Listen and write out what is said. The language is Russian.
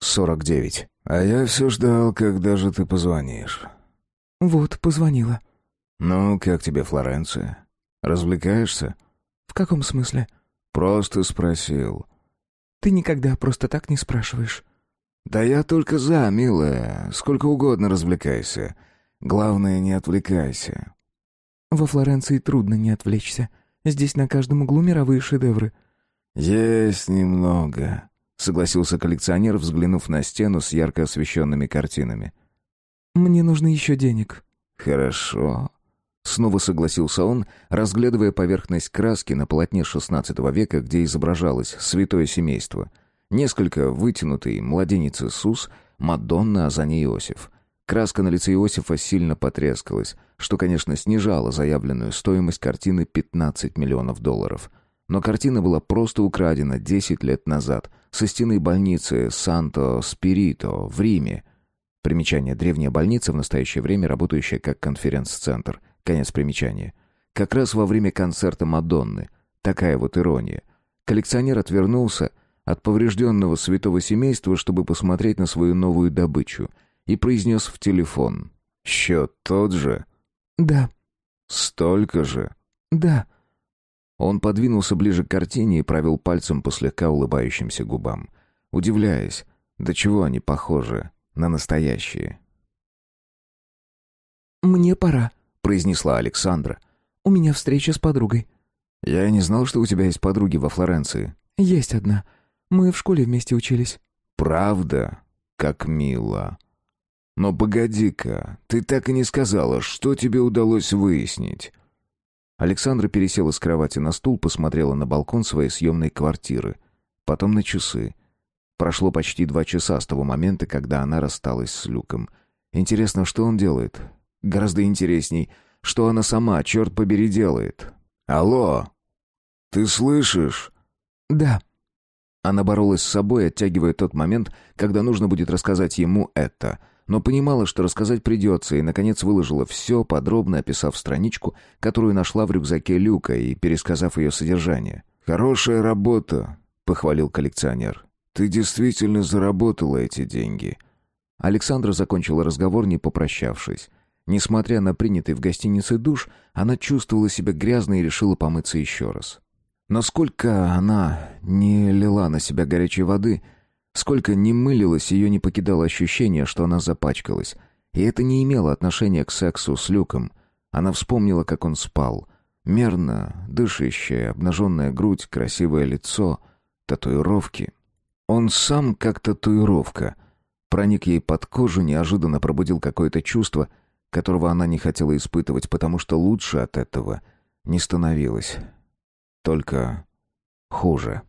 49. «А я все ждал, когда же ты позвонишь». «Вот, позвонила». «Ну, как тебе Флоренция? Развлекаешься?» «В каком смысле?» «Просто спросил». «Ты никогда просто так не спрашиваешь». «Да я только за, милая. Сколько угодно развлекайся. Главное, не отвлекайся». «Во Флоренции трудно не отвлечься. Здесь на каждом углу мировые шедевры». «Есть немного», — согласился коллекционер, взглянув на стену с ярко освещенными картинами. «Мне нужно еще денег». «Хорошо». Снова согласился он, разглядывая поверхность краски на полотне XVI века, где изображалось святое семейство. Несколько вытянутый младенец Иисус, Мадонна, а за ней Иосиф. Краска на лице Иосифа сильно потрескалась, что, конечно, снижало заявленную стоимость картины 15 миллионов долларов. Но картина была просто украдена 10 лет назад со стены больницы Санто-Спирито в Риме. Примечание «Древняя больница» в настоящее время работающая как конференц-центр. Конец примечания. Как раз во время концерта Мадонны. Такая вот ирония. Коллекционер отвернулся от поврежденного святого семейства, чтобы посмотреть на свою новую добычу, и произнес в телефон. «Счет тот же?» «Да». «Столько же?» «Да». Он подвинулся ближе к картине и провел пальцем по слегка улыбающимся губам, удивляясь, до чего они похожи на настоящие. «Мне пора», — произнесла Александра. «У меня встреча с подругой». «Я не знал, что у тебя есть подруги во Флоренции». «Есть одна. Мы в школе вместе учились». «Правда? Как мило». «Но погоди-ка, ты так и не сказала, что тебе удалось выяснить?» Александра пересела с кровати на стул, посмотрела на балкон своей съемной квартиры, потом на часы. Прошло почти два часа с того момента, когда она рассталась с Люком. Интересно, что он делает? Гораздо интересней, что она сама, черт побери, делает. «Алло! Ты слышишь?» «Да». Она боролась с собой, оттягивая тот момент, когда нужно будет рассказать ему это, но понимала, что рассказать придется, и, наконец, выложила все, подробно описав страничку, которую нашла в рюкзаке Люка и пересказав ее содержание. «Хорошая работа», — похвалил коллекционер. «Ты действительно заработала эти деньги». Александра закончила разговор, не попрощавшись. Несмотря на принятый в гостинице душ, она чувствовала себя грязной и решила помыться еще раз. Насколько она не лила на себя горячей воды, сколько не мылилась, ее не покидало ощущение, что она запачкалась. И это не имело отношения к сексу с Люком. Она вспомнила, как он спал. Мерно, дышащая, обнаженная грудь, красивое лицо, татуировки. Он сам как татуировка. Проник ей под кожу, неожиданно пробудил какое-то чувство — которого она не хотела испытывать, потому что лучше от этого не становилось. Только хуже.